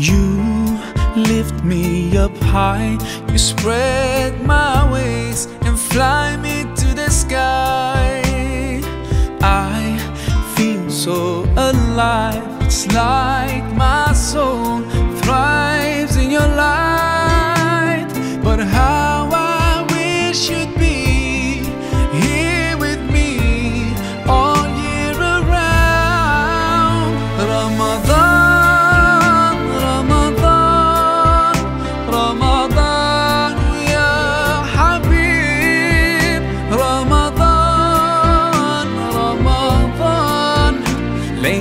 You lift me up high, you spread my wings and fly me to the sky. I feel so alive, it's like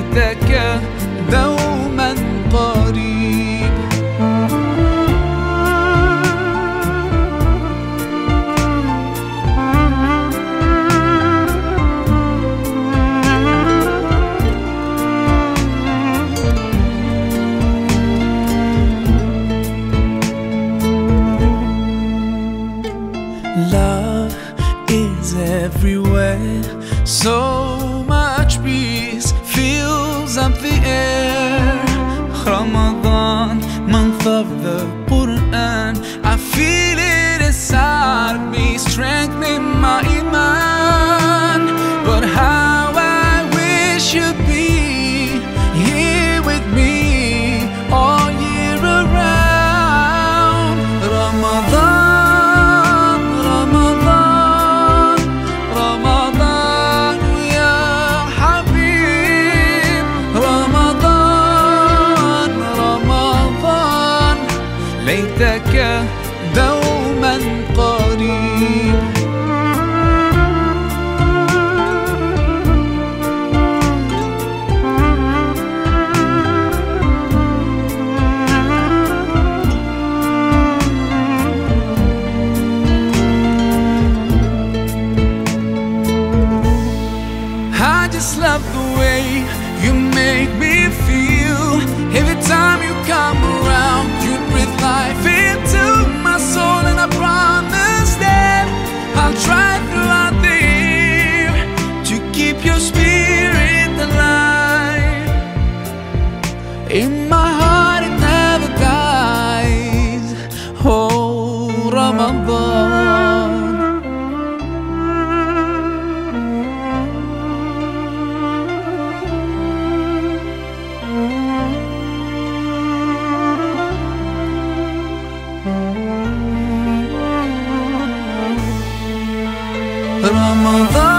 ليتك دوما قريب Love is everywhere. So much peace fills air. Ramadan, month of the Quran. I feel it inside me, strengthening my iman. But how I wish you'd ليتك دوما قريب I just love the way you make me feel. Your spirit alive. In my heart, it never dies. Oh, Ramadan. Ramadan,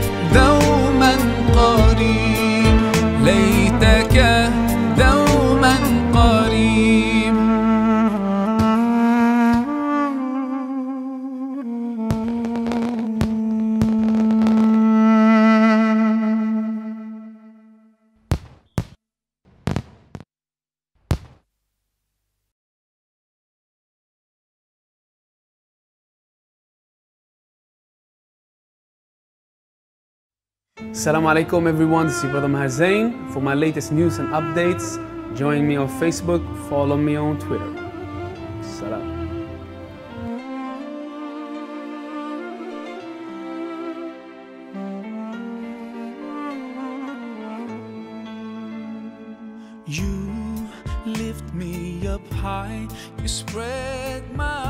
Assalamu alaikum everyone, this is your brother Maher Zain. For my latest news and updates, join me on Facebook, follow me on Twitter. Salam. You lift me up high, you spread my